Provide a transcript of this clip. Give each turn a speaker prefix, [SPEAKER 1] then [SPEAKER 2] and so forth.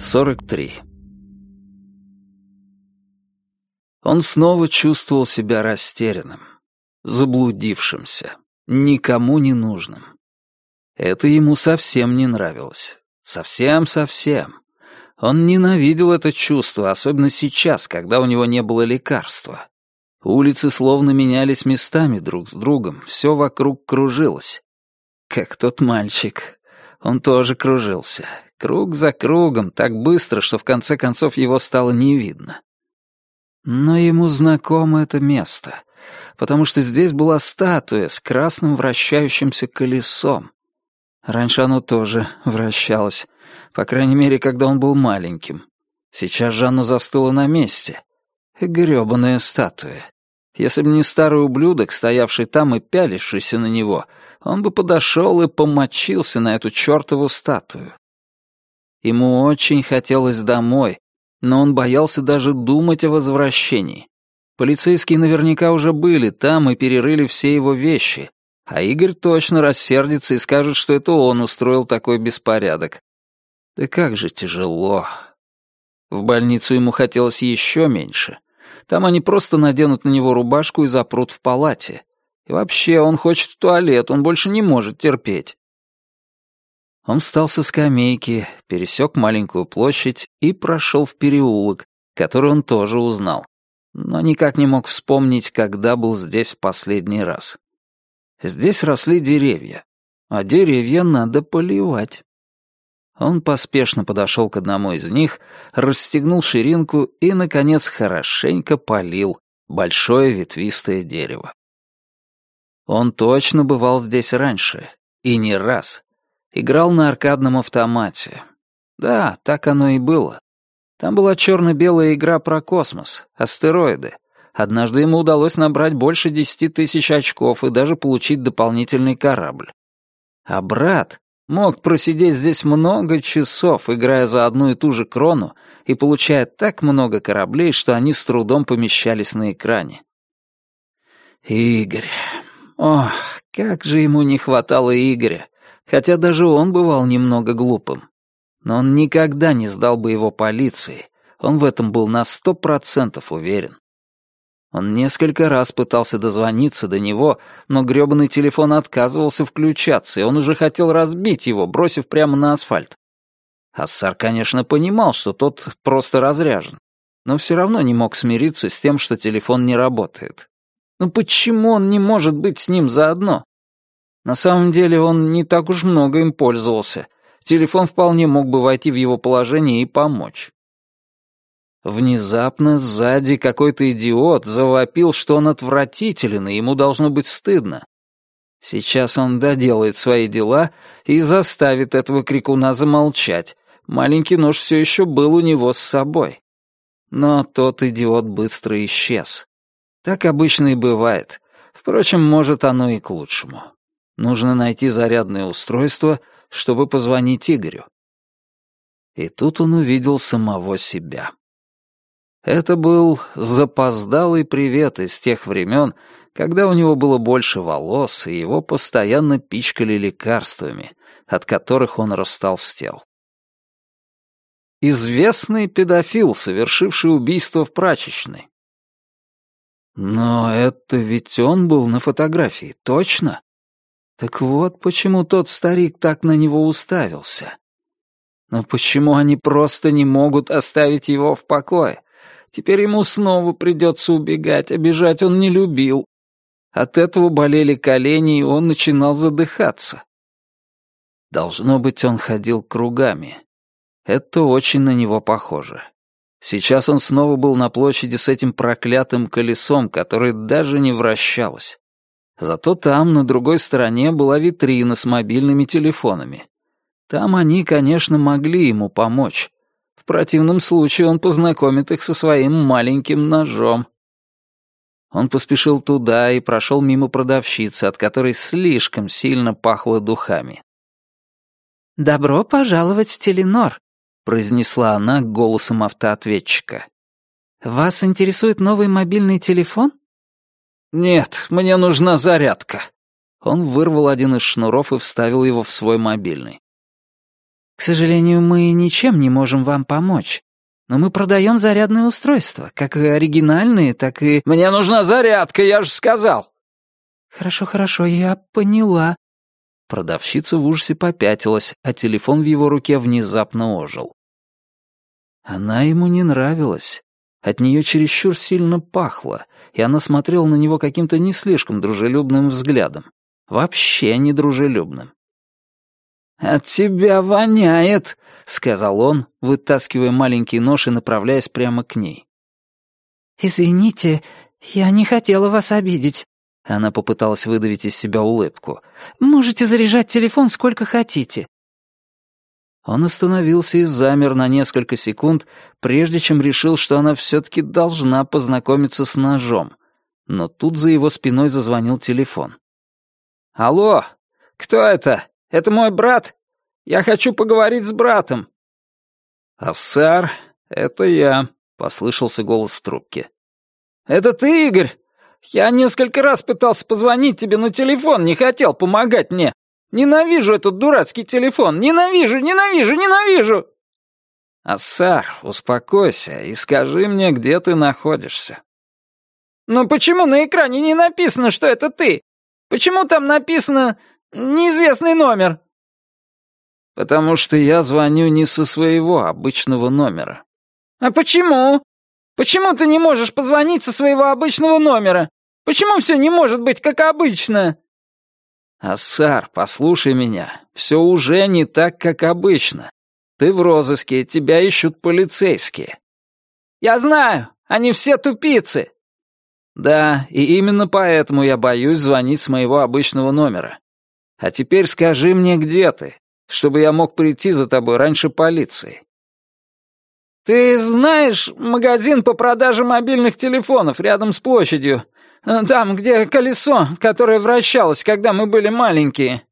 [SPEAKER 1] 43. Он снова чувствовал себя растерянным, заблудившимся, никому не нужным. Это ему совсем не нравилось. Совсем-совсем. Он ненавидел это чувство, особенно сейчас, когда у него не было лекарства. Улицы словно менялись местами друг с другом, все вокруг кружилось. Как тот мальчик. Он тоже кружился. Круг за кругом, так быстро, что в конце концов его стало не видно. Но ему знакомо это место, потому что здесь была статуя с красным вращающимся колесом. Раньше оно тоже вращалось, по крайней мере, когда он был маленьким. Сейчас же оно застыло на месте. Грёбаная статуя. Если бы не старый ублюдок, стоявший там и пялившийся на него, он бы подошел и помочился на эту чертову статую. Ему очень хотелось домой, но он боялся даже думать о возвращении. Полицейские наверняка уже были там и перерыли все его вещи, а Игорь точно рассердится и скажет, что это он устроил такой беспорядок. Да как же тяжело. В больницу ему хотелось еще меньше. Там они просто наденут на него рубашку и запрут в палате. И вообще, он хочет в туалет, он больше не может терпеть. Он встал со скамейки, пересек маленькую площадь и прошел в переулок, который он тоже узнал, но никак не мог вспомнить, когда был здесь в последний раз. Здесь росли деревья, а деревья надо поливать. Он поспешно подошел к одному из них, расстегнул ширинку и, наконец, хорошенько полил большое ветвистое дерево. Он точно бывал здесь раньше, и не раз, Играл на аркадном автомате. Да, так оно и было. Там была черно-белая игра про космос, астероиды. Однажды ему удалось набрать больше десяти тысяч очков и даже получить дополнительный корабль. А брат мог просидеть здесь много часов, играя за одну и ту же крону и получая так много кораблей, что они с трудом помещались на экране. Игорь. Ох, как же ему не хватало Игоря хотя даже он бывал немного глупым. Но он никогда не сдал бы его полиции, он в этом был на сто процентов уверен. Он несколько раз пытался дозвониться до него, но грёбаный телефон отказывался включаться, и он уже хотел разбить его, бросив прямо на асфальт. Ассар, конечно, понимал, что тот просто разряжен, но все равно не мог смириться с тем, что телефон не работает. Ну почему он не может быть с ним заодно? На самом деле он не так уж много им пользовался. Телефон вполне мог бы войти в его положение и помочь. Внезапно сзади какой-то идиот завопил, что он отвратителен, и ему должно быть стыдно. Сейчас он доделает свои дела и заставит этого крикуна замолчать. Маленький нож все еще был у него с собой. Но тот идиот быстро исчез. Так обычно и бывает. Впрочем, может, оно и к лучшему. Нужно найти зарядное устройство, чтобы позвонить Игорю. И тут он увидел самого себя. Это был запоздалый привет из тех времен, когда у него было больше волос, и его постоянно пичкали лекарствами, от которых он растолстел. Известный педофил, совершивший убийство в прачечной. Но это ведь он был на фотографии, точно? Так вот почему тот старик так на него уставился. Но почему они просто не могут оставить его в покое? Теперь ему снова придется убегать, бежать он не любил. От этого болели колени, и он начинал задыхаться. Должно быть, он ходил кругами. Это очень на него похоже. Сейчас он снова был на площади с этим проклятым колесом, которое даже не вращалось. Зато там, на другой стороне, была витрина с мобильными телефонами. Там они, конечно, могли ему помочь. В противном случае он познакомит их со своим маленьким ножом. Он поспешил туда и прошел мимо продавщицы, от которой слишком сильно пахло духами. «Добро пожаловать в Теленор», — произнесла она голосом автоответчика. «Вас интересует новый мобильный телефон?» «Нет, мне нужна зарядка». Он вырвал один из шнуров и вставил его в свой мобильный.
[SPEAKER 2] К сожалению, мы ничем не можем вам помочь. Но мы продаем зарядные устройства, как и оригинальные, так и...»
[SPEAKER 1] «Мне нужна зарядка, я же сказал!»
[SPEAKER 2] «Хорошо, хорошо, я поняла».
[SPEAKER 1] Продавщица в ужасе попятилась, а телефон в его руке внезапно ожил. Она ему не нравилась. От нее чересчур сильно пахло, и она смотрела на него каким-то не слишком дружелюбным взглядом. Вообще недружелюбным. «От тебя воняет», — сказал он, вытаскивая маленький нож и направляясь прямо к ней.
[SPEAKER 2] «Извините, я не хотела вас обидеть».
[SPEAKER 1] Она попыталась выдавить из себя улыбку.
[SPEAKER 2] «Можете заряжать телефон сколько хотите».
[SPEAKER 1] Он остановился и замер на несколько секунд, прежде чем решил, что она все-таки должна познакомиться с ножом. Но тут за его спиной зазвонил телефон. «Алло, кто это? Это мой брат? Я хочу поговорить с братом». «Ассар, это я», — послышался голос в трубке. «Это ты, Игорь? Я несколько раз пытался позвонить тебе, но телефон не хотел помогать мне. Ненавижу этот дурацкий телефон! Ненавижу, ненавижу, ненавижу!» «Ассар, успокойся и скажи мне, где ты находишься». «Но почему на экране не написано, что это ты? Почему там написано «неизвестный номер»?» «Потому что я звоню не со своего обычного номера». «А почему? Почему ты не можешь позвонить со своего обычного номера? Почему все не может быть как обычно?» «Ассар, послушай меня, все уже не так, как обычно. Ты в розыске, тебя ищут полицейские». «Я знаю, они все тупицы». «Да, и именно поэтому я боюсь звонить с моего обычного номера. А теперь скажи мне, где ты, чтобы я мог прийти за тобой раньше полиции». «Ты знаешь магазин по продаже мобильных телефонов рядом с площадью? Там, где колесо, которое вращалось, когда мы были маленькие».